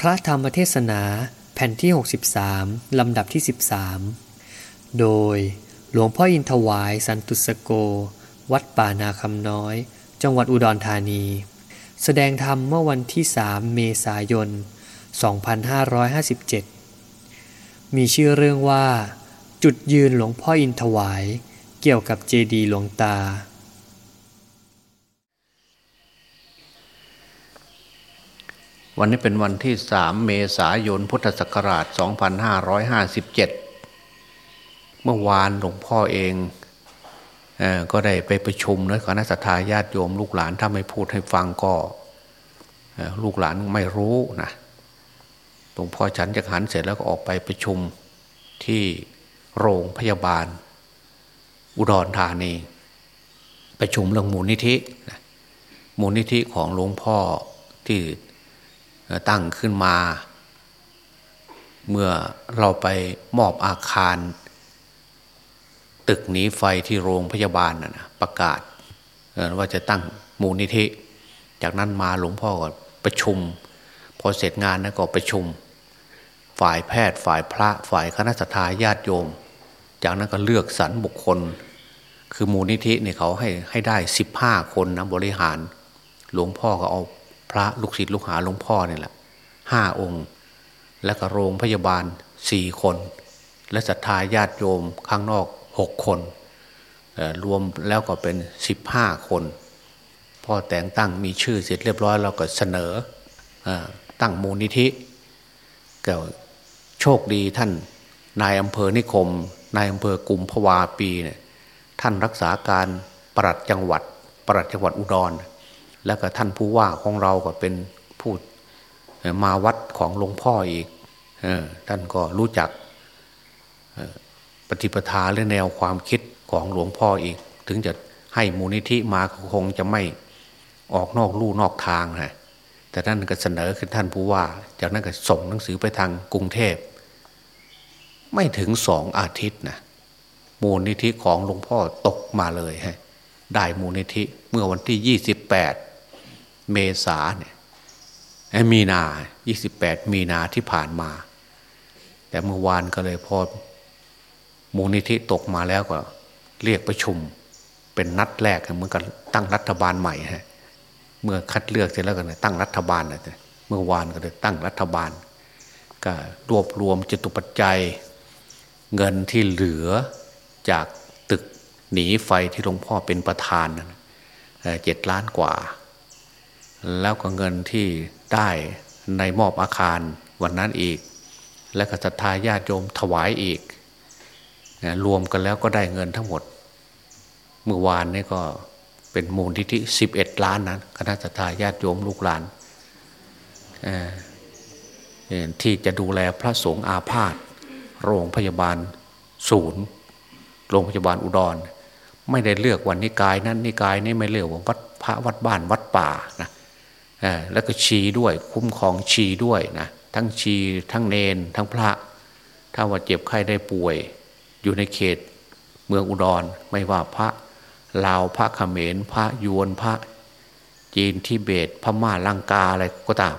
พระธรรมเทศนาแผ่นที่ 63 ลำดับที่ 13 โดยหลวงพ่ออินทวายสันตุสโก วัดป่านาคำน้อย จังหวัดอุดรธานี แสดงธรรมเมื่อวันที่ 3 เมษายน 2557 มีชื่อเรื่องว่า จุดยืนหลวงพ่ออินทวาย เกี่ยวกับเจดีหลวงตา วันนี้เป็นวันที่สามเมษายนพุทธศักราช 2557 เมื่อวานหลวงพ่อเองเออก็ได้ไปประชุมนะคณะสัตยาญาติโยม ลูกหลานถ้าไม่พูดให้ฟังก็ลูกหลานไม่รู้นะหลวงพ่อฉันจะหันเสร็จแล้วก็ออกไปประชุมที่โรงพยาบาล อุดรธานีประชุมเรื่องมูลนิธิมูลนิธิของหลวงพ่อที่ ตั้งขึ้นมา เมื่อเราไปมอบอาคาร ตึกหนีไฟที่โรงพยาบาลนะนะประกาศว่าจะตั้งมูลนิธิ จากนั้นมาหลวงพ่อก็ประชุม พอเสร็จงานนะก็ประชุม ฝ่ายแพทย์ฝ่ายพระฝ่ายคณะสัตยาญาติโยม จากนั้นก็เลือกสรรบุคคล คือมูลนิธิเนี่ยเขาให้ให้ได้สิบห้าคนนะบริหาร หลวงพ่อก็เอา พระลูกศิษย์ลูกหาหลวงพ่อเนี่ยแหละห้าองค์ แล้วก็โรงพยาบาลสี่คน และศรัทธาญาติโยมข้างนอกหกคน รวมแล้วก็เป็นสิบห้าคนพ่อแต่งตั้งมีชื่อเสร็จเรียบร้อยเราก็เสนออตั้งมูลนิธิก็โชคดีท่านนายอำเภอนิคม นายอำเภอกุมภาวาปีเนี่ยท่านรักษาการปลัดจังหวัดปลัดจังหวัดอุดร แล้วก็ท่านผู้ว่าของเราก็เป็นผู้มาวัดของหลวงพ่ออีกเออท่านก็รู้จักปฏิปทาและแนวความคิดของหลวงพ่ออีก ถึงจะให้มูลนิธิมาก็คงจะไม่ออกนอกลู่นอกทางนะแต่ท่านก็เสนอขึ้นท่านผู้ว่า จากนั้นก็ส่งหนังสือไปทางกรุงเทพ ไม่ถึงสองอาทิตย์นะมูลนิธิของหลวงพ่อตกมาเลยฮะได้มูลนิธิเมื่อวันที่ยี่สิบแปด เมษาเนี่ยเอ้ยมีนา 28 มีนาที่ผ่านมา แต่เมื่อวานก็เลยพอมูลนิธิตกมาแล้วก็เรียกประชุม เป็นนัดแรกเหมือนกับตั้งรัฐบาลใหม่ฮะเมื่อคัดเลือกเสร็จแล้วก็เลยตั้งรัฐบาลเลยเมื่อวานก็เลยตั้งรัฐบาล ก็รวบรวมจตุปัจจัย เงินที่เหลือจากตึกหนีไฟที่หลวงพ่อเป็นประธานเจ็ดล้านกว่า แล้วก็เงินที่ได้ในมอบอาคารวันนั้นอีก และก็ศรัทธาญาติโยมถวายอีก รวมกันแล้วก็ได้เงินทั้งหมด เมื่อวานนี่ก็เป็นมูลที่ที่สิบเอ็ดล้านนะคณะศรัทธาญาติโยมลูกหลานที่จะดูแลพระสงฆ์อาพาธโรงพยาบาลศูนย์ โรงพยาบาลอุดร ไม่ได้เลือกวันนิกายนั้นนิกายนี้ไม่เลือกว่าวัดพระวัดบ้านวัดป่านะ แล้วก็ชีด้วย คุ้มครองชีด้วยนะทั้งชีทั้งเนน ทั้งพระ ถ้าว่าเจ็บไข้ได้ป่วย อยู่ในเขตเมืองอุดรไม่ว่าพระลาวพระเขมรพระยวนพระ จีนทิเบตพม่าลังกาอะไรก็ตาม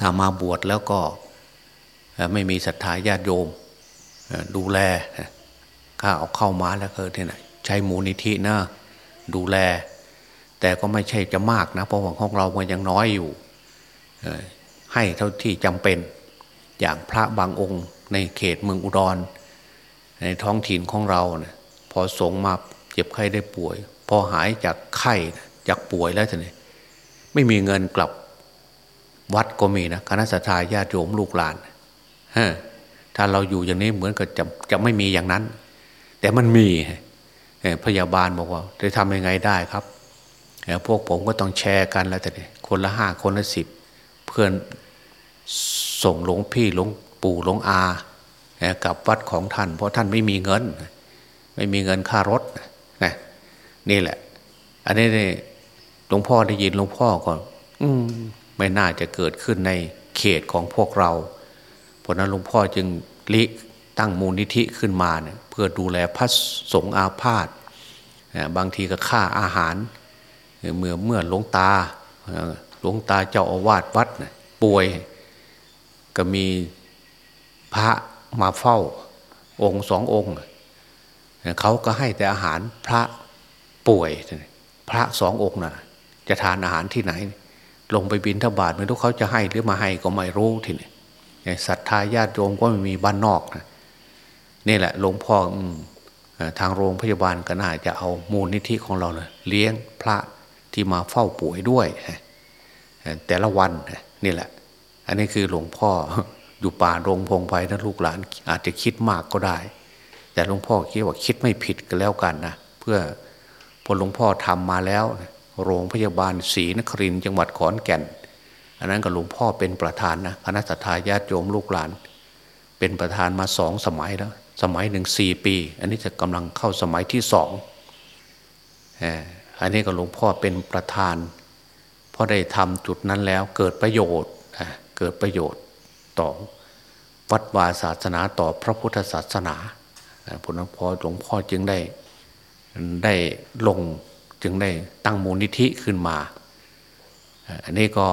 ถ้ามาบวชแล้วก็ไม่มีศรัทธาญาติโยมดูแลข้าเอาเข้ามาแล้วก็ที่ไหนใช้มูลนิธินะดูแล แต่ก็ไม่ใช่จะมากนะเพราะว่าของเรามันยังน้อยอยู่ให้เท่าที่จำเป็นอย่างพระบางองค์ในเขตเมืองอุดร ในท้องถิ่นของเราเนะพอสงมาเจ็บไข้ได้ป่วย พอหายจากไข้จากป่วยแล้วท่านี่ไม่มีเงินกลับวัดก็มีนะคณะสัตยาญาติโยมลูกหลานฮถ้าเราอยู่อย่างนี้เหมือนกับจะจะไม่มีอย่างนั้น แต่มันมีพยาบาลบอกว่าจะทำยังไงได้ครับ พวกผมก็ต้องแชร์กันแล้วแต่นี่คนละห้าคนละสิบเพื่อนส่งหลวงพี่หลวงปู่หลวงอากับวัดของท่าน เพราะท่านไม่มีเงิน ไม่มีเงินค่ารถนะนี่แหละ อันนี้นี่หลวงพ่อได้ยินหลวงพ่อก็อืมไม่น่าจะเกิดขึ้นในเขตของพวกเราเพราะนั้นหลวงพ่อจึงริตั้งมูลนิธิขึ้นมาเนี่ยเพื่อดูแลพระสงฆ์อาพาธบางทีก็ค่าอาหาร เมื่อเมื่อหลวงตาหลวงตาเจ้าอาวาสวัดป่วย ก็มีพระมาเฝ้า องค์สององค์เขาก็ให้แต่อาหารพระป่วย พระสององค์นะ่ะ จะทานอาหารที่ไหน ลงไปบินทบาทไม่รู้เขาจะให้หรือมาให้ก็ไม่รู้ทีนี้ศรัทธาญาติโยมก็ไม่มีบ้านนอกนะนี่แหละหลวงพ่อทางโรงพยาบาลก็น่าจะเอามูลนิธิของเราเลยเลี้ยงพระ ที่มาเฝ้าป่วยด้วยแต่ละวันนี่แหละ อันนี้คือหลวงพ่ออยู่ป่าโรงพงไพ่นะลูกหลาน อาจจะคิดมากก็ได้ แต่หลวงพ่อคิดว่าคิดไม่ผิดก็แล้วกันนะเพื่อพอหลวงพ่อทำมาแล้ว โรงพยาบาลศรีนครินจังหวัดขอนแก่น อันนั้นก็หลวงพ่อเป็นประธานนะคณะสัตยาญาติโยมลูกหลาน เป็นประธานมาสองสมัยแล้ว สมัยหนึ่งสี่ปี อันนี้จะกำลังเข้าสมัยที่สอง อันนี้ก็หลวงพ่อเป็นประธานพอได้ทำจุดนั้นแล้วเกิดประโยชน์เกิดประโยชน์ต่อวัดวาศาสนาต่อพระพุทธศาสนาผลพอหลวงพ่อจึงได้ได้ลงจึงได้ตั้งมูลนิธิขึ้นมา อันนี้ก็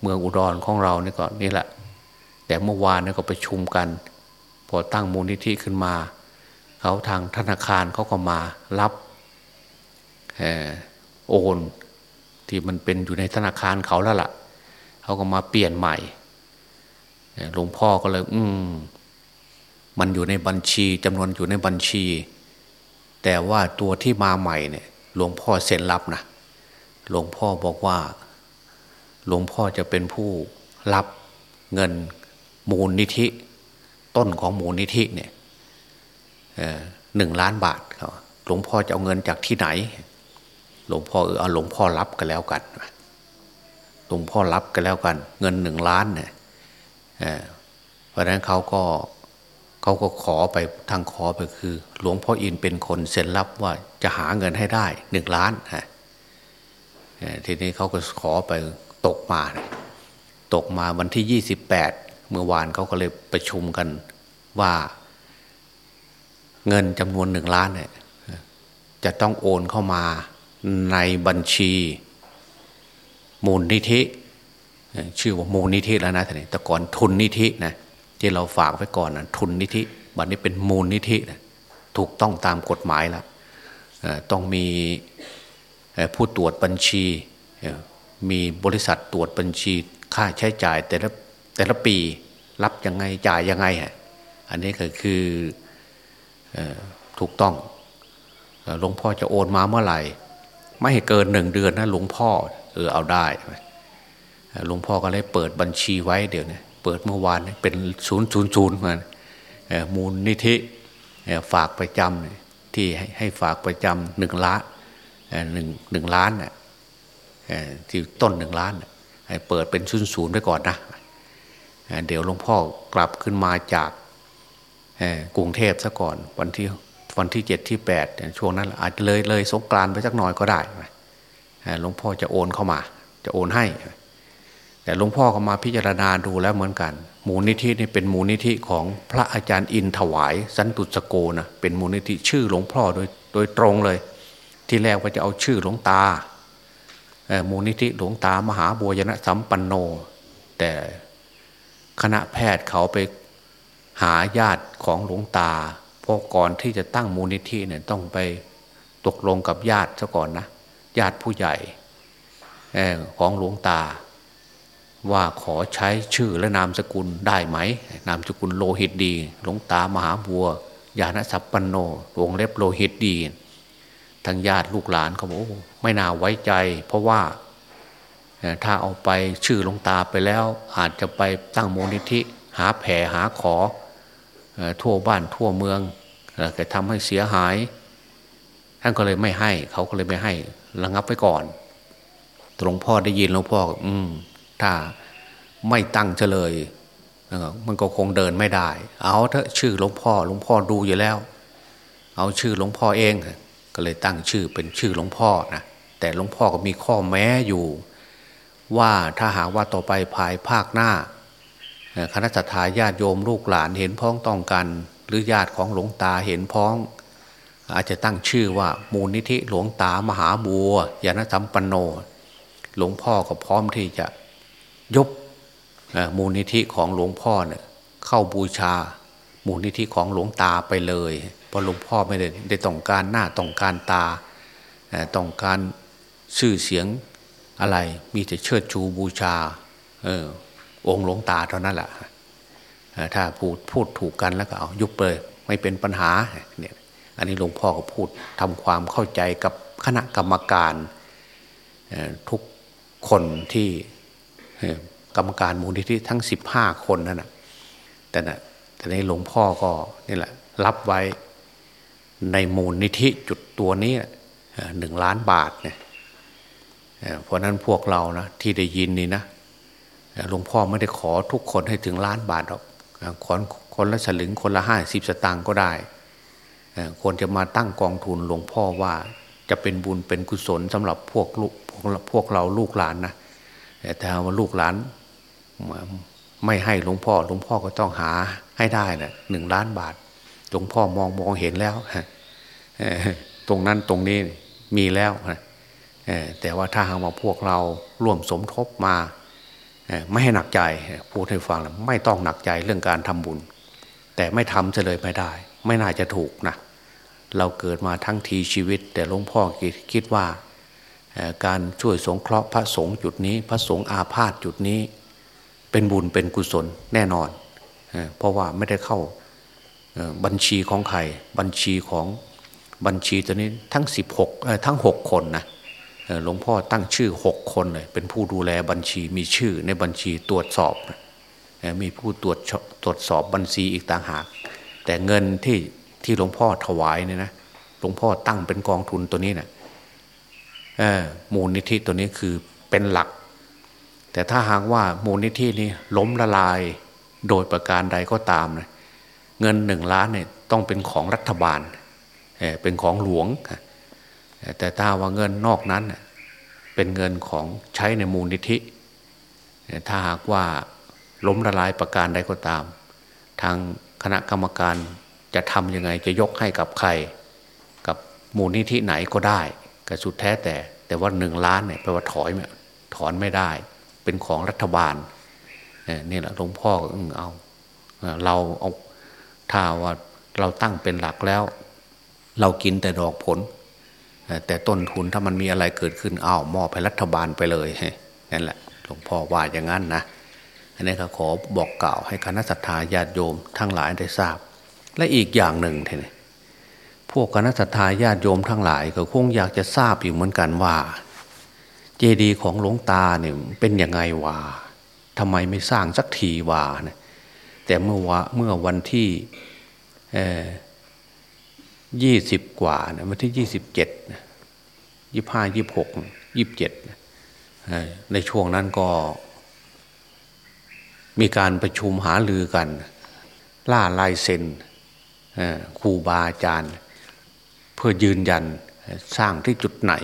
เมืองอุดรของเรานี่ก็นี่แหละ แต่เมื่อวานนี่ก็ไปชุมกัน พอตั้งมูลนิธิขึ้นมา เขาทางธนาคารเขาก็มารับ โอนที่มันเป็นอยู่ในธนาคารเขาแล้วละ่ะเขาก็มาเปลี่ยนใหม่หลวงพ่อก็เลย อืมมันอยู่ในบัญชีจำนวนอยู่ในบัญชี แต่ว่าตัวที่มาใหม่เนี่ย หลวงพ่อเซ็นรับนะหลวงพ่อบอกว่า หลวงพ่อจะเป็นผู้รับเงินมูลนิธิ ต้นของมูลนิธิเนี่ยหนึ่งล้านบาทครับหลวงพ่อจะเอาเงินจากที่ไหน หลวงพ่อเออเอาหลวงพ่อรับกันแล้วกันหลวงพ่อรับกันแล้วกัน เงินหนึ่งล้านเนี่ยเพราะนั้นเขาก็เขาก็ขอไปทางขอไปคือ หลวงพ่ออินเป็นคนเซ็นรับว่าจะหาเงินให้ได้หนึ่งล้านฮะทีนี้เขาก็ขอไปตกมา ตกมาวันที่ยี่สิบแปดเมื่อวานเขาก็เลยประชุมกันว่าเงินจำนวนหนึ่งล้านเนี่ยจะต้องโอนเข้ามา ในบัญชี มูลนิธิชื่อว่ามูลนิธิแล้วนะท่านแต่ก่อนทุนนิธินะที่เราฝากไว้ก่อนนะทุนนิธิบัดนี้เป็นมูลนิธินะถูกต้องตามกฎหมายแล้วต้องมีผู้ตรวจบัญชี มีบริษัทตรวจบัญชี ค่าใช้จ่ายแต่ละแต่ละปีรับยังไงจ่ายยังไงฮะอันนี้ก็คือถูกต้องหลวงพ่อจะโอนมาเมื่อไหร่ ไม่ให้เกินหนึ่งเดือนนะหลวงพ่อ เออเอาได้หลวงพ่อก็เลยเปิดบัญชีไว้เดี๋ยวนี้เปิดเมื่อวานเป็นศูนย์ศูนย์ศูนย์มามูลนิธิฝากประจำที่ให้ฝากประจำหนึ่งล้านหนึ่งหนึ่งล้านที่ต้นหนึ่งล้านเปิดเป็นศูนย์ศูนย์ไว้ก่อนนะเดี๋ยวหลวงพ่อกลับขึ้นมาจากกรุงเทพซะก่อนวันที่ วันที่เจ็ดที่แปดช่วงนั้น อาจจะเลยเลยสงกรานไปสักหน่อยก็ได้หลวงพ่อจะโอนเข้ามา จะโอนให้ แต่หลวงพ่อก็มาพิจารณาดูแล้วเหมือนกัน มูลนิธินี่เป็นมูลนิธิของพระอาจารย์อินถวาย สันตุสโกนะเป็นมูลนิธิชื่อหลวงพ่อโดยโดยตรงเลย ที่แรกว่าจะเอาชื่อหลวงตามูลนิธิหลวงตามหาบัวยนะสัมปันโน แต่คณะแพทย์เขาไปหาญาติของหลวงตา พราะก่อนที่จะตั้งมูลนิธิเนี่ยต้องไปตกลงกับญาติซะก่อนนะญาติผู้ใหญ่ของหลวงตา ว่าขอใช้ชื่อและนามสกุลได้ไหม นามสกุลโลหิตดี หลวงตามหาบัวยาณสัพปันโนวงเล็บโลหิตดีทางญาติลูกหลานเขาบอกไม่น่าไว้ใจ เพราะว่าถ้าเอาไปชื่อหลวงตาไปแล้ว อาจจะไปตั้งมูลนิธิ หาแผ่หาขอ ทั่วบ้านทั่วเมืองแต่ทำให้เสียหาย ท่านก็เลยไม่ให้ เขาก็เลยไม่ให้ระงับไว้ก่อนหลวงพ่อได้ยินหลวงพ่ออืม ถ้าไม่ตั้งเฉลยมันก็คงเดินไม่ได้ เอาเถอะชื่อหลวงพ่อหลวงพ่อดูอยู่แล้ว เอาชื่อหลวงพ่อเอง ก็เลยตั้งชื่อเป็นชื่อหลวงพ่อนะแต่หลวงพ่อก็มีข้อแม้อยู่ ว่าถ้าหากว่าต่อไปภายภาคหน้า คณะสัตยาญาติโยมลูกหลานเห็นพ้องต้องกันหรือญาติของหลวงตาเห็นพ้อง อาจจะตั้งชื่อว่ามูลนิธิหลวงตามหาบัวยานสัมปนโน หลวงพ่อก็พร้อมที่จะยบมูลนิธิของหลวงพ่อเนี่ยเข้าบูชามูลนิธิของหลวงตาไปเลยเพราะหลวงพ่อไม่ได้ได้ต้องการหน้าต้องการตาต้องการชื่อเสียงอะไรมีแต่เชิดชูบูชา องค์หลวงตาเท่านั้นแหละถ้าพูดพูดถูกกันแล้วก็เอายุบเลยไม่เป็นปัญหาเนี่ยอันนี้หลวงพ่อก็พูดทำความเข้าใจกับคณะกรรมการทุกคนที่กรรมการมูลนิธิทั้งสิบห้าคนนั่นนะแต่นะแต่ในหลวงพ่อก็นี่แหละรับไว้ในมูลนิธิจุดตัวนี้หนึ่งล้านบาทเนี่ยเพราะนั้นพวกเรานะที่ได้ยินนี่นะ หลวงพ่อไม่ได้ขอทุกคนให้ถึงล้านบาทหรอกคนคนละสลึงคนละห้าสิบสตางค์ก็ได้คนจะมาตั้งกองทุนหลวงพ่อว่าจะเป็นบุญเป็นกุศลสำหรับพวกลูกพวกเราลูกหลานนะแต่ถ้าว่าลูกหลานไม่ให้หลวงพ่อ หลวงพ่อก็ต้องหาให้ได้นะหนึ่งล้านบาท หลวงพ่อมองมองเห็นแล้วตรงนั้นตรงนี้มีแล้วแต่ว่าถ้าหากว่าพวกเราร่วมสมทบมา ไม่ให้หนักใจพูดให้ฟังแล้วไม่ต้องหนักใจเรื่องการทำบุญ แต่ไม่ทำจะเลยไม่ได้ ไม่น่าจะถูกนะเราเกิดมาทั้งทีชีวิต แต่หลวงพ่อคิดว่าการช่วยสงเคราะห์พระสงฆ์จุดนี้พระสงฆ์อาพาธจุดนี้ เป็นบุญเป็นกุศลแน่นอน เพราะว่าไม่ได้เข้าบัญชีของใครบัญชีของบัญชีตัวนี้ทั้ง 16ทั้ง 6 คนนะ หลวงพ่อตั้งชื่อหกคนเลยเป็นผู้ดูแลบัญชีมีชื่อในบัญชีตรวจสอบ มีผู้ตรวจตรวจสอบบัญชีอีกต่างหาก แต่เงินที่ที่หลวงพ่อถวายเนี่ยนะหลวงพ่อตั้งเป็นกองทุนตัวนี้นะ่ะมูลนิธิตัวนี้คือเป็นหลัก แต่ถ้าหากว่ามูลนิธินี้ล้มละลายโดยประการใดก็ตามนะเงินหนึ่งล้านเนี่ยต้องเป็นของรัฐบาลเป็นของหลวง แต่ถ้าว่าเงินนอกนั้นเป็นเงินของใช้ในมูลนิธิ ถ้าหากว่าล้มละลายประการใดก็ตาม ทางคณะกรรมการจะทำยังไงจะยกให้กับใคร กับมูลนิธิไหนก็ได้ก็สุดแท้แต่ แต่ว่าหนึ่งล้านเนี่ยแปลว่าถอยถอนไม่ได้ เป็นของรัฐบาลนี่แหละหลวงพ่อก็เอา เราเอาถ้าว่าเราตั้งเป็นหลักแล้ว เรากินแต่ดอกผล แต่ต้นทุนถ้ามันมีอะไรเกิดขึ้นอ้าวมอบให้รัฐบาลไปเลยนั่นแหละหลวงพ่อว่าอย่างนั้นนะอันนี้ก็ขอบอกกล่าวให้คณะสัตยาญาติโยมทั้งหลายได้ทราบ และอีกอย่างหนึ่งทีนี้พวกคณะสัตยาญาติโยมทั้งหลายก็คงอยากจะทราบอยู่เหมือนกันว่า เจดีย์ของหลวงตาเนี่ยเป็นยังไงวะทำไมไม่สร้างสักทีวะเนี่ยแต่เมื่อวะเมื่อวันที่ ยี่สิบกว่านะวันที่ยี่สิบเจ็ดยี่ห้ายี่หกยี่บเจ็ดในช่วงนั้นก็มีการประชุมหาลือกัน ล่าลายเซ็นครูบาอาจารย์ เพื่อยืนยันสร้างที่จุดไหน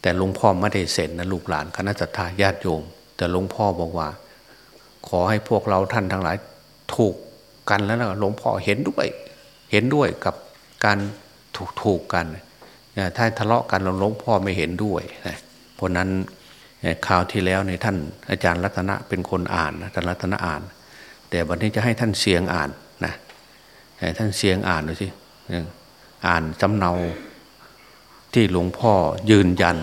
แต่หลวงพ่อไม่ได้เซ็นนะลูกหลานคณะสัตยาญาติโยม แต่หลวงพ่อบอกว่า ขอให้พวกเราท่านทั้งหลายถูกกันแล้วนะหลวงพ่อเห็นด้วย เห็นด้วยกับ การถูกถูกกัน ถ้าทะเลาะกันหลวงพ่อไม่เห็นด้วยนะเพราะนั้นข่าวที่แล้วในท่านอาจารย์รัตนะเป็นคนอ่านนะท่านรัตนะอ่าน แต่วันนี้จะให้ท่านเสียงอ่านนะท่านเสียงอ่านดูสิอ่านจำเนาที่หลวงพ่อยืนยัน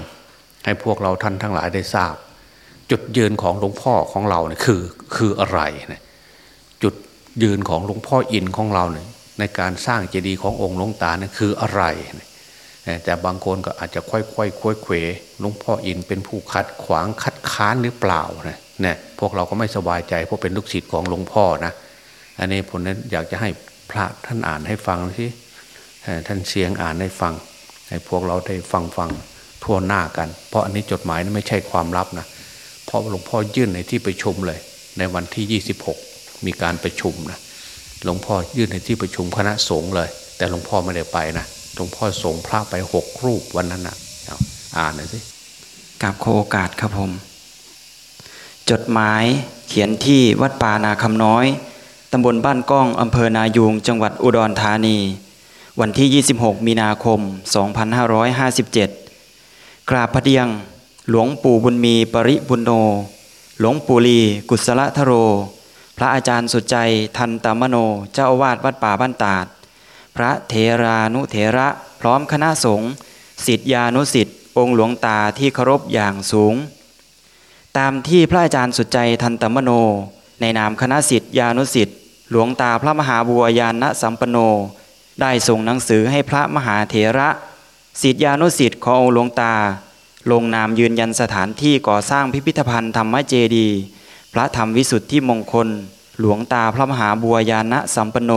ให้พวกเราท่านทั้งหลายได้ทราบ จุดยืนของหลวงพ่อของเราเนี่ยคือคืออะไรนะจุดยืนของหลวงพ่ออินของเราเนี่ย ในการสร้างเจดีย์ขององค์หลวงตานี่คืออะไร แต่บางคนก็อาจจะค่อยๆค่อยเขวหลวงพ่ออินเป็นผู้ขัดขวางคัดค้านหรือเปล่านะเนี่ยพวกเราก็ไม่สบายใจเพราะเป็นลูกศิษย์ของหลวงพ่อนะอันนี้ผมนั้นอยากจะให้พระท่านอ่านให้ฟังสิท่านเสียงอ่านให้ฟัง ให้พวกเราได้ฟังฟังทั่วหน้ากัน เพราะอันนี้จดหมายนั้นไม่ใช่ความลับนะเพราะหลวงพ่อยื่นในที่ประชุมเลย ในวันที่ 26 มีการประชุมนะ หลวงพ่อยื่นในที่ประชุมคณะสงฆ์เลย แต่หลวงพ่อไม่ได้ไปนะหลวงพ่อส่งพระไปหกรูปวันนั้นนะอ่านหน่อยสิกับโคโอกาสครับผม จดหมายเขียนที่วัดป่านาคำน้อยตำบลบ้านก้องอำเภอนายูงจังหวัดอุดรธานี วันที่ 26 มีนาคม 2557 กราบพระเดียง หลวงปู่บุญมีปริบุญโน หลวงปู่ลี กุศลทโร พระอาจารย์สุดใจทันตมโน เจ้าอาวาสวัดป่าบ้านตาด พระเทรานุเถระพร้อมคณะสงฆ์สิทธิานุสิทธิองค์หลวงตาที่เคารพอย่างสูง ตามที่พระอาจารย์สุดใจทันตมโน ในนามคณะสิทธิานุสิทธิหลวงตาพระมหาบัวยานสัมปโน ได้ส่งหนังสือให้พระมหาเถระสิทธิานุสิทธิ์ขององค์หลวงตา ลงนามยืนยันสถานที่ก่อสร้างพิพิธภัณฑ์ธรรมเจดีย์ พระธรรมวิสุทธิมงคล หลวงตาพระมหาบัวยานะสัมปโน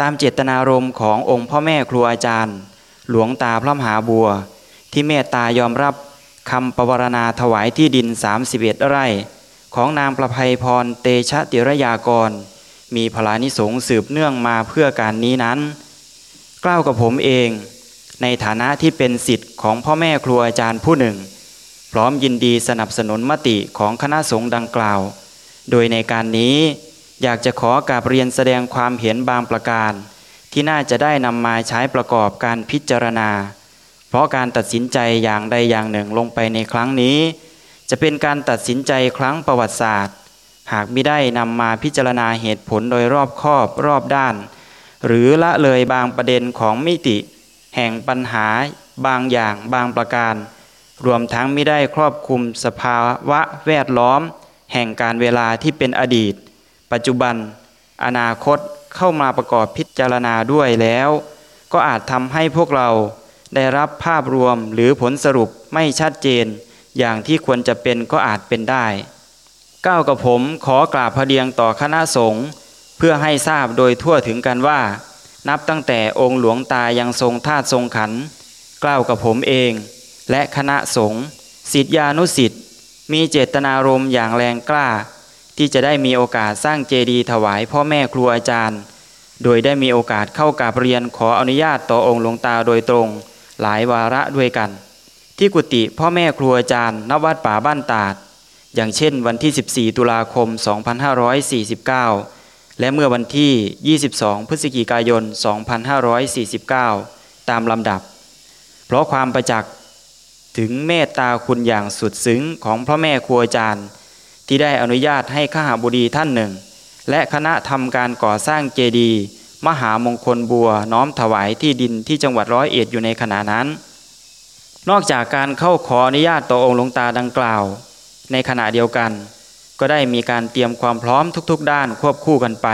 ตามเจตนารมณ์ขององค์พ่อแม่ครูอาจารย์ หลวงตาพระมหาบัว ที่เมตตายอมรับคำปวารณาถวายที่ดิน 31 ไร่ ของนางประภัยพรเตชะติรยากร มีพลานิสงสืบเนื่องมาเพื่อการนี้นั้น กล้าวกับผมเอง ในฐานะที่เป็นสิทธิ์ของพ่อแม่ครูอาจารย์ผู้หนึ่ง ร้อมยินดีสนับสนุนมติของคณะสงฆ์ดังกล่าว โดยในการนี้อยากจะขอกาบเรียนแสดงความเห็นบางประการ ที่น่าจะได้นำมาใช้ประกอบการพิจารณา เพราะการตัดสินใจอย่างใดอย่างหนึ่งลงไปในครั้งนี้ จะเป็นการตัดสินใจครั้งประวัติศาสตร์ หากไม่ได้นำมาพิจารณาเหตุผลโดยรอบคอบรอบด้าน หรือละเลยบางประเด็นของมิติ แห่งปัญหาบางอย่างบางประการ รวมทั้งไม่ได้ครอบคลุมสภาวะแวดล้อม แห่งการเวลาที่เป็นอดีต ปัจจุบัน อนาคตเข้ามาประกอบพิจารณาด้วยแล้ว ก็อาจทำให้พวกเราได้รับภาพรวมหรือผลสรุปไม่ชัดเจน อย่างที่ควรจะเป็นก็อาจเป็นได้ก้าวกับผมขอกราบพระเดียงต่อคณะสงฆ์เพื่อให้ทราบโดยทั่วถึงกันว่า นับตั้งแต่องค์หลวงตายังทรงธาตุทรงขันกล่าวกับผมเอง และคณะสงฆ์สิทธิานุสิทธิ์มีเจตนารมณ์อย่างแรงกล้า ที่จะได้มีโอกาสสร้างเจดีย์ถวายพ่อแม่ครูอาจารย์ โดยได้มีโอกาสเข้ากับเรียนขออนุญาตต่อองค์หลวงตาโดยตรง หลายวาระด้วยกัน ที่กุฏิพ่อแม่ครูอาจารย์ณวัดป่าบ้านตาด อย่างเช่นวันที่ 14 ตุลาคม 2549 และเมื่อวันที่ 22 พฤศจิกายน 2549 ตามลำดับ เพราะความประจักษ์ ถึงเมตตาคุณอย่างสุดซึ้งของพระแม่ครูอาจารย์ ที่ได้อนุญาตให้ข้าหาบุดีท่านหนึ่ง และคณะทำการก่อสร้างเจดีย์มหามงคลบัวน้อมถวายที่ดินที่จังหวัดร้อยเอ็ดอยู่ในขณะนั้น นอกจากการเข้าขออนุญาตต่อองค์หลวงตาดังกล่าว ในขณะเดียวกัน ก็ได้มีการเตรียมความพร้อมทุกๆ ด้านควบคู่กันไป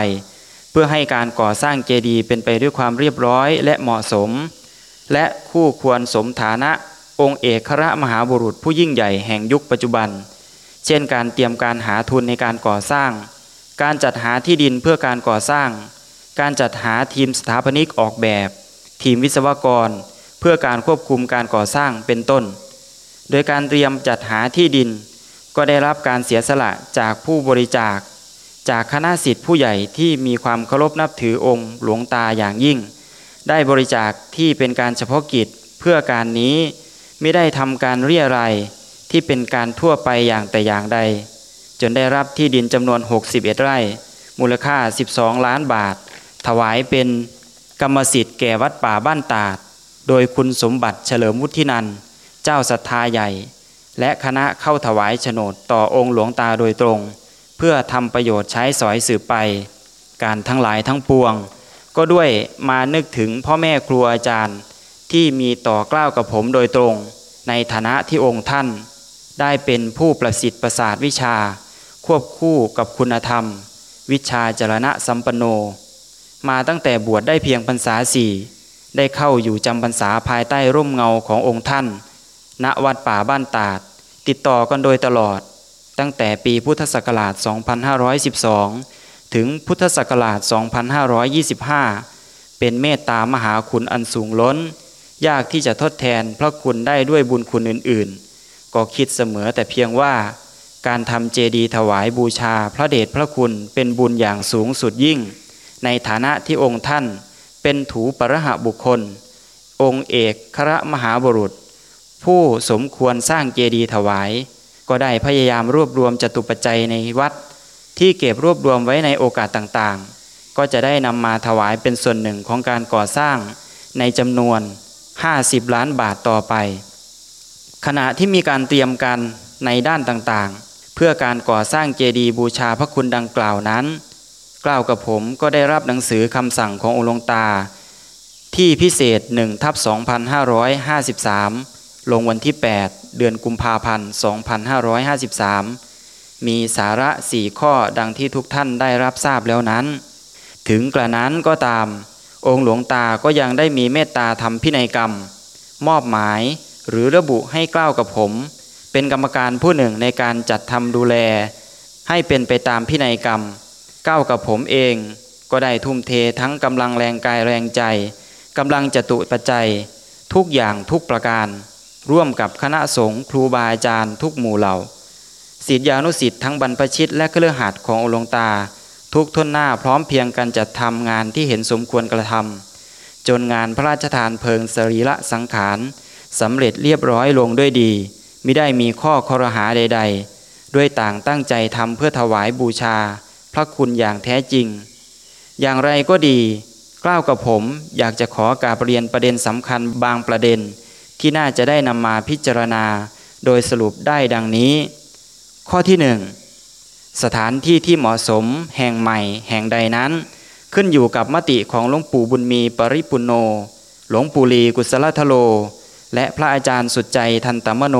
เพื่อให้การก่อสร้างเจดีย์เป็นไปด้วยความเรียบร้อยและเหมาะสม และคู่ควรสมฐานะ องค์เอกคระมหาบุรุษผู้ยิ่งใหญ่แห่งยุคปัจจุบัน เช่นการเตรียมการหาทุนในการก่อสร้าง การจัดหาที่ดินเพื่อการก่อสร้าง การจัดหาทีมสถาปนิกออกแบบ ทีมวิศวกร เพื่อการควบคุมการก่อสร้างเป็นต้น โดยการเตรียมจัดหาที่ดิน ก็ได้รับการเสียสละจากผู้บริจาค จากคณะสิทธิผู้ใหญ่ที่มีความเคารพนับถือองค์หลวงตาอย่างยิ่ง ได้บริจาคที่เป็นการเฉพาะกิจเพื่อการนี้ ไม่ได้ทำการเรียรายที่เป็นการทั่วไปอย่างแต่อย่างใด จนได้รับที่ดินจำนวน 61 ไร่ มูลค่า 12 ล้านบาท ถวายเป็นกรรมสิทธิ์แก่วัดป่าบ้านตาด โดยคุณสมบัติเฉลิมวุฒินัน เจ้าศรัทธาใหญ่ และคณะเข้าถวายโฉนดต่อองค์หลวงตาโดยตรง เพื่อทำประโยชน์ใช้สอยสืบไป การทั้งหลายทั้งปวง ก็ด้วยมานึกถึงพ่อแม่ครูอาจารย์ ที่มีต่อกล้าวกับผมโดยตรง ในฐานะที่องค์ท่าน ได้เป็นผู้ประสิทธิ์ประสาทวิชา ควบคู่กับคุณธรรม วิชาจรณะสัมปโน มาตั้งแต่บวชได้เพียงพรรษาสี่ได้เข้าอยู่จำพรรษาภายใต้ร่มเงาขององค์ท่าน ณวัดป่าบ้านตาด ติดต่อกันโดยตลอด ตั้งแต่ปีพุทธศักราช 2512 ถึงพุทธศักราช 2525 เป็นเมตตามหาคุณอันสูงล้น ยากที่จะทดแทนพระคุณได้ด้วยบุญคุณอื่นๆ ก็คิดเสมอแต่เพียงว่า การทำเจดีย์ถวายบูชาพระเดชพระคุณเป็นบุญอย่างสูงสุดยิ่ง ในฐานะที่องค์ท่านเป็นถูปรหะบุคคล องค์เอกคระมหาบุรุษ ผู้สมควรสร้างเจดีย์ถวาย ก็ได้พยายามรวบรวมจตุปัจจัยในวัด ที่เก็บรวบรวมไว้ในโอกาสต่างๆ ก็จะได้นำมาถวายเป็นส่วนหนึ่งของการก่อสร้างในจำนวน 50 ล้านบาทต่อไป ขณะที่มีการเตรียมการในด้านต่างๆ เพื่อการก่อสร้างเจดีย์บูชาพระคุณดังกล่าวนั้น กล่าวกับผมก็ได้รับหนังสือคำสั่งขององค์หลวงตา ที่พิเศษ1ทับ2553 ลงวันที่ 8 เดือนกุมภาพันธ์ 2553 มีสาระสี่ข้อดังที่ทุกท่านได้รับทราบแล้วนั้น ถึงกระนั้นก็ตาม องค์หลวงตาก็ยังได้มีเมตตาทำพินัยกรรม มอบหมายหรือระบุให้กล่าวกับผม เป็นกรรมการผู้หนึ่งในการจัดทำดูแล ให้เป็นไปตามพินัยกรรมก้าวกับผมเอง ก็ได้ทุ่มเททั้งกำลังแรงกายแรงใจกำลังจตุปัจจัย ทุกอย่างทุกประการ ร่วมกับคณะสงฆ์ครูบาอาจารย์ทุกหมู่เหล่าศิษยานุศิษย์ทั้งบรรพชิตและเครือขัดขององค์หลวงตา ทุกทุนหน้าพร้อมเพียงกันจัดทำงานที่เห็นสมควรกระทำจนงานพระราชทานเพลิงสรีระสังขารสำเร็จเรียบร้อยลงด้วยดีไม่ได้มีข้อคอรหาใด ๆ ด้วยต่างตั้งใจทำเพื่อถวายบูชา พระคุณอย่างแท้จริง อย่างไรก็ดีกล่าวกับผมอยากจะขอกาบเรียนประเด็นสำคัญบางประเด็น ที่น่าจะได้นำมาพิจารณา โดยสรุปได้ดังนี้ ข้อที่หนึ่ง สถานที่ที่เหมาะสมแห่งใหม่แห่งใดนั้น ขึ้นอยู่กับมติของหลวงปู่บุญมีปริปุนโน หลวงปู่ลีกุศลทโล และพระอาจารย์สุดใจทันตมโน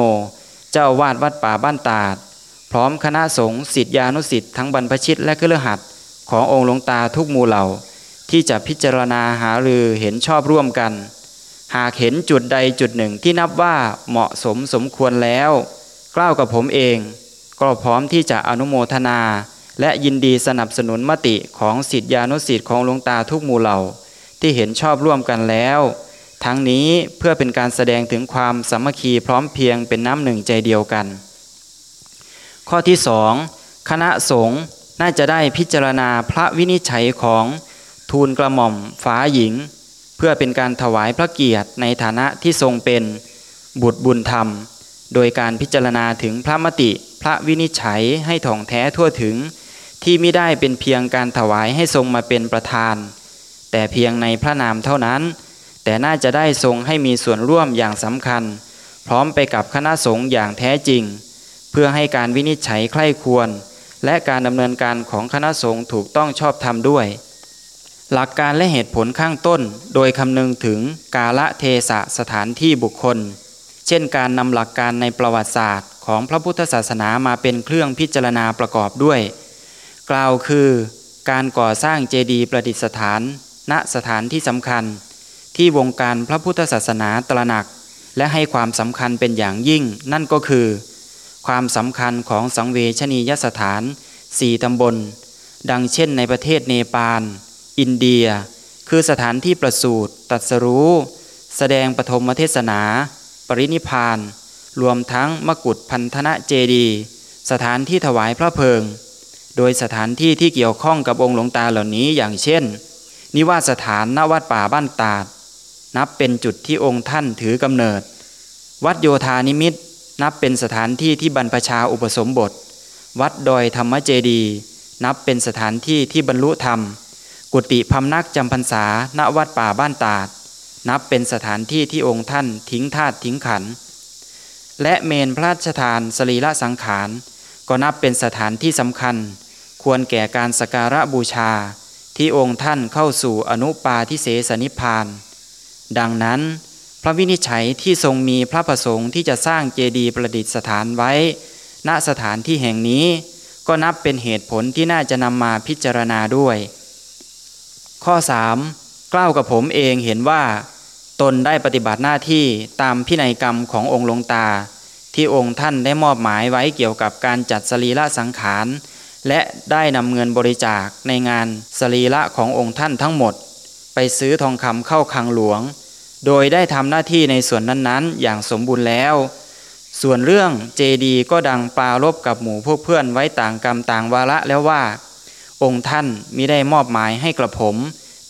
เจ้าวาดวัดป่าบ้านตาด พร้อมคณะสงฆ์สิทธิานุสิทธิ์ทั้งบรรพชิตและเครือขัดขององค์หลวงตาทุกหมู่เหล่า ที่จะพิจารณาหารือเห็นชอบร่วมกัน หากเห็นจุดใดจุดหนึ่งที่นับว่าเหมาะสมสมควรแล้วกล่าวกับผมเอง ก็พร้อมที่จะอนุโมทนา และยินดีสนับสนุนมติของสิทธิานุสิทธิ์ของหลวงตาทุกหมู่เหล่า ที่เห็นชอบร่วมกันแล้ว ทั้งนี้เพื่อเป็นการแสดงถึงความสามัคคีพร้อมเพียงเป็นน้ำหนึ่งใจเดียวกัน ข้อที่สองคณะสงฆ์น่าจะได้พิจารณาพระวินิจฉัยของทูลกระหม่อมฟ้าหญิง เพื่อเป็นการถวายพระเกียรติในฐานะที่ทรงเป็นบุตรบุญธรรม โดยการพิจารณาถึงพระมติ พระวินิจฉัยให้ถ่องแท้ทั่วถึง ที่ไม่ได้เป็นเพียงการถวายให้ทรงมาเป็นประธาน แต่เพียงในพระนามเท่านั้น แต่น่าจะได้ทรงให้มีส่วนร่วมอย่างสำคัญ พร้อมไปกับคณะสงฆ์อย่างแท้จริง เพื่อให้การวินิจฉัยใคร่ควร และการดำเนินการของคณะสงฆ์ถูกต้องชอบธรรมด้วยหลักการและเหตุผลข้างต้น โดยคำนึงถึงกาละเทศะสถานที่บุคคล เช่นการนำหลักการในประวัติศาสตร์ ของพระพุทธศาสนามาเป็นเครื่องพิจารณาประกอบด้วย กล่าวคือการก่อสร้างเจดีย์ประดิษฐาน ณสถานที่สำคัญ ที่วงการพระพุทธศาสนาตระหนัก และให้ความสำคัญเป็นอย่างยิ่ง นั่นก็คือ ความสำคัญของสังเวชนียสถานสี่ตำบล ดังเช่นในประเทศเนปาล อินเดีย คือสถานที่ประสูติตัดสรู้ แสดงปฐมเทศนา ปรินิพาน รวมทั้งมกุฏพันธนะเจดีสถานที่ถวายพระเพลิง โดยสถานที่ที่เกี่ยวข้องกับองค์หลวงตาเหล่านี้อย่างเช่น นิวาสถานณวัดป่าบ้านตาด นับเป็นจุดที่องค์ท่านถือกำเนิด วัดโยธานิมิตนับเป็นสถานที่ที่บรรพชาอุปสมบท วัดดอยธรรมเจดี นับเป็นสถานที่ที่บรรลุธรรม กุฏิพำนักจำพรรษาณวัดป่าบ้านตาด นับเป็นสถานที่ที่องค์ท่านทิ้งธาตุทิ้งขัน และเมนพระราชทานสรีระสังขาร ก็นับเป็นสถานที่สำคัญ ควรแก่การสการะบูชา ที่องค์ท่านเข้าสู่อนุปาทิเสสนิพาน ดังนั้น พระวินิจฉัยที่ทรงมีพระประสงค์ที่จะสร้างเจดีย์ประดิษฐานไว้ ณสถานที่แห่งนี้ ก็นับเป็นเหตุผลที่น่าจะนำมาพิจารณาด้วย ข้อ 3. กล่าวกับผมเองเห็นว่า ตนได้ปฏิบัติหน้าที่ตามพินัยกรรมขององค์หลวงตา ที่องค์ท่านได้มอบหมายไว้เกี่ยวกับการจัดสรีระสังขาร และได้นำเงินบริจาคในงานสรีระขององค์ท่านทั้งหมด ไปซื้อทองคำเข้าคลังหลวง โดยได้ทำหน้าที่ในส่วนนั้นๆ อย่างสมบูรณ์แล้ว ส่วนเรื่องเจดีก็ดังปลารบกับหมู่พวกเพื่อนไว้ต่างกรรมต่างวาระแล้วว่า องค์ท่านมิได้มอบหมายให้กระผม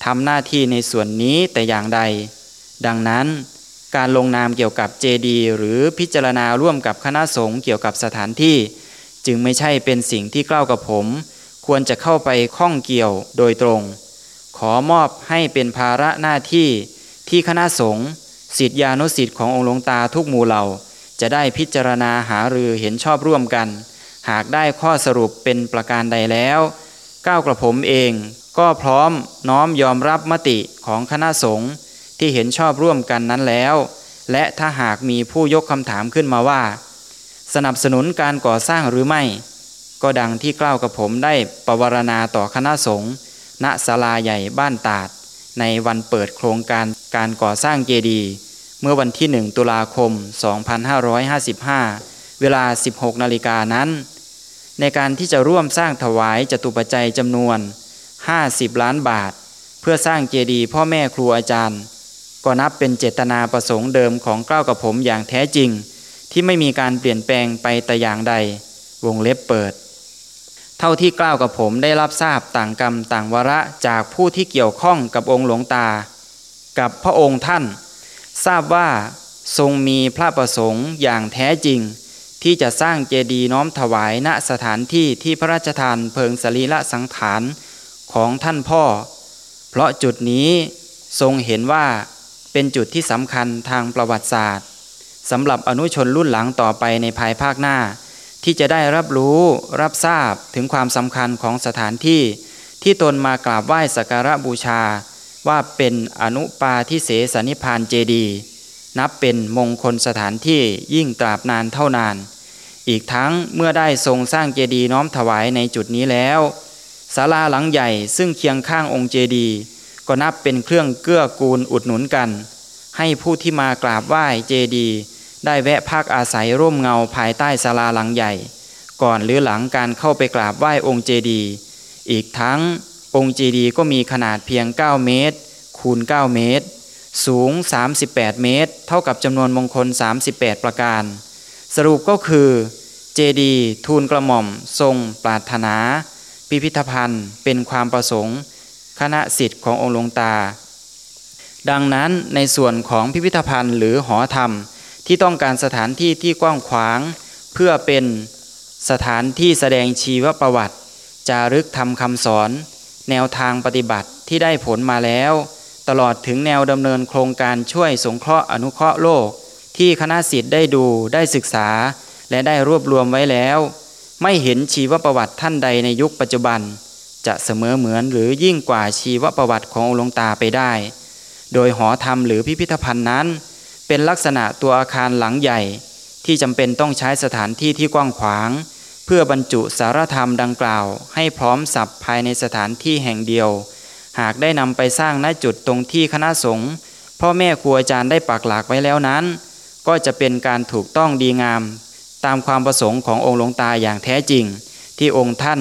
ทำหน้าที่ในส่วนนี้แต่อย่างใด ดังนั้นการลงนามเกี่ยวกับเจดีหรือพิจารณาร่วมกับคณะสงฆ์เกี่ยวกับสถานที่ จึงไม่ใช่เป็นสิ่งที่เกล้ากับผม ควรจะเข้าไปข้องเกี่ยวโดยตรง ขอมอบให้เป็นภาระหน้าที่ที่คณะสงฆ์สิทธิานุสิทธิ์ขององค์หลวงตาทุกหมู่เหล่า จะได้พิจารณาหารือเห็นชอบร่วมกัน หากได้ข้อสรุปเป็นประการใดแล้วก้าวกระผมเองก็พร้อมน้อมยอมรับมติของคณะสงฆ์ ที่เห็นชอบร่วมกันนั้นแล้ว และถ้าหากมีผู้ยกคำถามขึ้นมาว่า สนับสนุนการก่อสร้างหรือไม่ ก็ดังที่กล่าวกับผมได้ประวรณาต่อคณะสงฆ์ณศาลาใหญ่บ้านตาด ในวันเปิดโครงการการก่อสร้างเจดีย์เมื่อวันที่ 1 ตุลาคม 2555 เวลา 16 นาฬิกานั้น ในการที่จะร่วมสร้างถวายจตุปัจจัยจำนวน 50 ล้านบาท เพื่อสร้างเจดีย์พ่อแม่ครูอาจารย์ ก็นับเป็นเจตนาประสงค์เดิมของเกล้ากับผมอย่างแท้จริง ที่ไม่มีการเปลี่ยนแปลงไปแต่อย่างใด วงเล็บเปิด เท่าที่กล่าวกับผมได้รับทราบต่างกรรมต่างวระจากผู้ที่เกี่ยวข้องกับองค์หลวงตา กับพระองค์ท่าน ทราบว่าทรงมีพระประสงค์อย่างแท้จริง ที่จะสร้างเจดีย์น้อมถวายณสถานที่ที่พระราชทานเพลิงสรีระสังขารของท่านพ่อ เพราะจุดนี้ทรงเห็นว่า เป็นจุดที่สำคัญทางประวัติศาสตร์สำหรับอนุชนรุ่นหลังต่อไปในภายภาคหน้า ที่จะได้รับรู้รับทราบถึงความสำคัญของสถานที่ ที่ตนมากราบไหว้สักการะบูชา ว่าเป็นอนุปาทิเสสนิพานเจดีนับเป็นมงคลสถานที่ยิ่งตราบนานเท่านาน อีกทั้งเมื่อได้ทรงสร้างเจดีน้อมถวายในจุดนี้แล้วศาลาหลังใหญ่ซึ่งเคียงข้างองค์เจดีย์ ก็นับเป็นเครื่องเกื้อกูลอุดหนุนกัน ให้ผู้ที่มากราบไหว้เจดี ได้แวะพักอาศัยร่มเงาภายใต้ศาลาหลังใหญ่ ก่อนหรือหลังการเข้าไปกราบไหว้องค์เจดี อีกทั้งองค์เจดีก็มีขนาดเพียง 9 เมตร คูณ 9 เมตร สูง 38 เมตร เท่ากับจำนวนมงคล 38 ประการ สรุปก็คือเจดีทูลกระหม่อม ทรง ปรารถนา พิพิธภัณฑ์ เป็นความประสงค์ คณะสิทธิ์ขององค์หลวงตา ดังนั้นในส่วนของพิพิธภัณฑ์หรือหอธรรม ที่ต้องการสถานที่ที่กว้างขวาง เพื่อเป็นสถานที่แสดงชีวประวัติ จารึกทำคำสอน แนวทางปฏิบัติที่ได้ผลมาแล้ว ตลอดถึงแนวดำเนินโครงการช่วยสงเคราะห์อนุเคราะห์โลก ที่คณะสิทธิ์ได้ดูได้ศึกษา และได้รวบรวมไว้แล้ว ไม่เห็นชีวประวัติท่านใดในยุคปัจจุบัน จะเสมอเหมือนหรือยิ่งกว่าชีวประวัติขององค์หลวงตาไปได้ โดยหอธรรมหรือพิพิธภัณฑ์นั้น เป็นลักษณะตัวอาคารหลังใหญ่ ที่จำเป็นต้องใช้สถานที่ที่กว้างขวาง เพื่อบรรจุสารธรรมดังกล่าว ให้พร้อมสับภายในสถานที่แห่งเดียว หากได้นำไปสร้างณจุดตรงที่คณะสงฆ์พ่อแม่ครูอาจารย์ได้ปักหลักไว้แล้วนั้น ก็จะเป็นการถูกต้องดีงาม ตามความประสงค์ขององค์หลวงตาอย่างแท้จริง ที่องค์ท่าน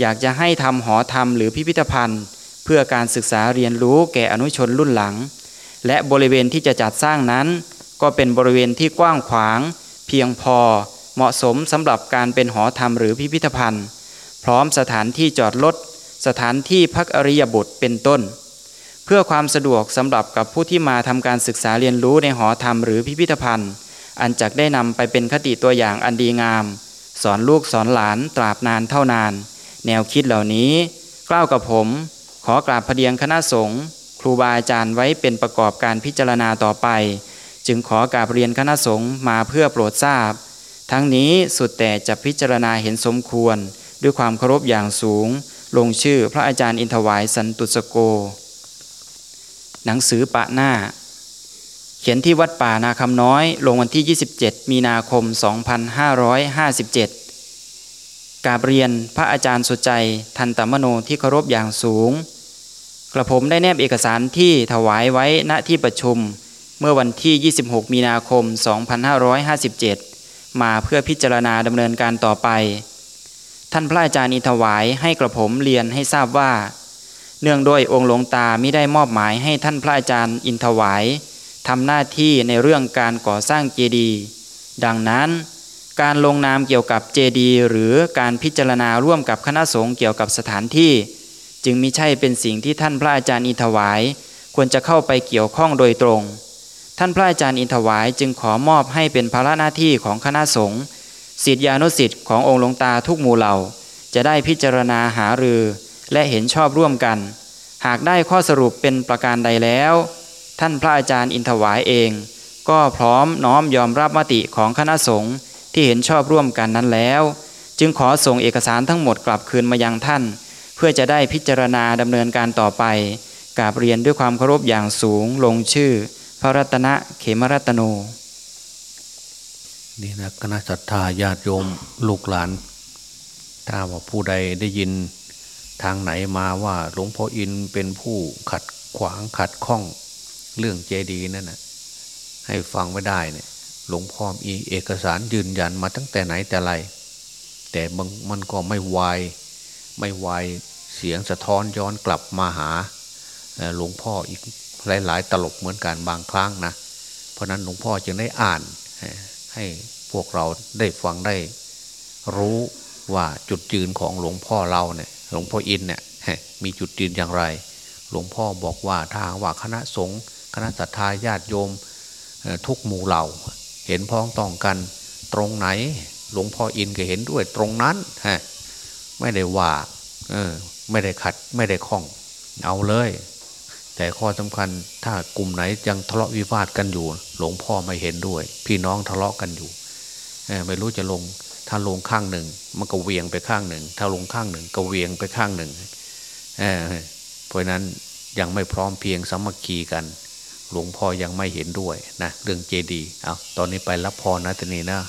อยากจะให้ทำหอธรรมหรือพิพิธภัณฑ์ เพื่อการศึกษาเรียนรู้แก่อนุชนรุ่นหลัง และบริเวณที่จะจัดสร้างนั้น ก็เป็นบริเวณที่กว้างขวาง เพียงพอเหมาะสมสำหรับการเป็นหอธรรมหรือพิพิธภัณฑ์ พร้อมสถานที่จอดรถสถานที่พักอริยบุตรเป็นต้น เพื่อความสะดวกสำหรับกับผู้ที่มาทำการศึกษาเรียนรู้ในหอธรรมหรือพิพิธภัณฑ์ อันจักได้นำไปเป็นคติตัวอย่างอันดีงาม สอนลูกสอนหลานตราบนานเท่านาน แนวคิดเหล่านี้กล่าวกับผม ขอกราบพเดียงคณะสงฆ์ครูบาอาจารย์ไว้เป็นประกอบการพิจารณาต่อไป จึงขอกราบเรียนคณะสงฆ์มาเพื่อโปรดทราบ ทั้งนี้สุดแต่จะพิจารณาเห็นสมควร ด้วยความเคารพอย่างสูง ลงชื่อพระอาจารย์อินทวายสันตุสโก หนังสือปะหน้า เขียนที่วัดป่านาคำน้อย ลงวันที่ 27 มีนาคม 2557 กาบเรียนพระอาจารย์สุใจทันตมโนที่เคารพอย่างสูง กระผมได้แนบเอกสารที่ถวายไว้ณที่ประชุม เมื่อวันที่ 26 มีนาคม 2557 มาเพื่อพิจารณาดำเนินการต่อไป ท่านพระอาจารย์อินทวายให้กระผมเรียนให้ทราบว่า เนื่องด้วยองค์หลวงตาไม่ได้มอบหมายให้ท่านพระอาจารย์อินทวายทำหน้าที่ในเรื่องการก่อสร้างเจดีย์ดังนั้น การลงนามเกี่ยวกับเจดีหรือการพิจารณาร่วมกับคณะสงฆ์เกี่ยวกับสถานที่ จึงมิใช่เป็นสิ่งที่ท่านพระอาจารย์อินทวาย ควรจะเข้าไปเกี่ยวข้องโดยตรง ท่านพระอาจารย์อินทวายจึงขอมอบให้เป็นภาระหน้าที่ของคณะสงฆ์ศิษยานุศิษย์ขององค์หลวงตาทุกหมู่เหล่า จะได้พิจารณาหารือ และเห็นชอบร่วมกัน หากได้ข้อสรุปเป็นประการใดแล้ว ท่านพระอาจารย์อินทวายเอง ก็พร้อมน้อมยอมรับมติของคณะสงฆ์ ที่เห็นชอบร่วมกันนั้นแล้ว จึงขอส่งเอกสารทั้งหมดกลับคืนมายังท่าน เพื่อจะได้พิจารณาดำเนินการต่อไปกราบเรียนด้วยความเคารพอย่างสูงลงชื่อ พระรัตนเขมรัตโนนี่นะคณะศรัทธาญาติโยมลูกหลาน ถ้าว่าผู้ใดได้ยินทางไหนมาว่าหลวงพ่ออินเป็นผู้ขัดขวางขัดข้องเรื่องเจดีย์นั่นนะให้ฟังไม่ได้เนี่ย หลวงพ่อมีเอกสารยืนยันมาตั้งแต่ไหนแต่ไร แต่มันก็ไม่วายไม่วายเสียงสะท้อนย้อนกลับมาหาหลวงพ่ออีกหลาย ๆ ตลบเหมือนกันบางครั้งนะ เพราะนั้นหลวงพ่อจึงได้อ่านให้พวกเราได้ฟังได้รู้ว่าจุดยืนของหลวงพ่อเราเนี่ยหลวงพ่ออินเนี่ยมีจุดยืนอย่างไร หลวงพ่อบอกว่าถ้าหากว่าคณะสงฆ์คณะศรัทธาญาติโยมทุกหมู่เหล่า เห็นพ้องต้องกันตรงไหน หลวงพ่ออินก็เห็นด้วยตรงนั้นฮะไม่ได้ว่าเออไม่ได้ขัดไม่ได้ข้องเอาเลย แต่ข้อสำคัญถ้ากลุ่มไหนยังทะเลาะวิวาทกันอยู่ หลวงพ่อไม่เห็นด้วย พี่น้องทะเลาะกันอยู่ไม่รู้จะลงถ้าลงข้างหนึ่ง มันก็เวียงไปข้างหนึ่ง ถ้าลงข้างหนึ่งก็เวียงไปข้างหนึ่งเพราะนั้นยังไม่พร้อมเพียงสามัคคีกัน หลวงพ่อยังไม่เห็นด้วยนะเรื่องเจดีย์เอาตอนนี้ไปรับพรนะตนีนะ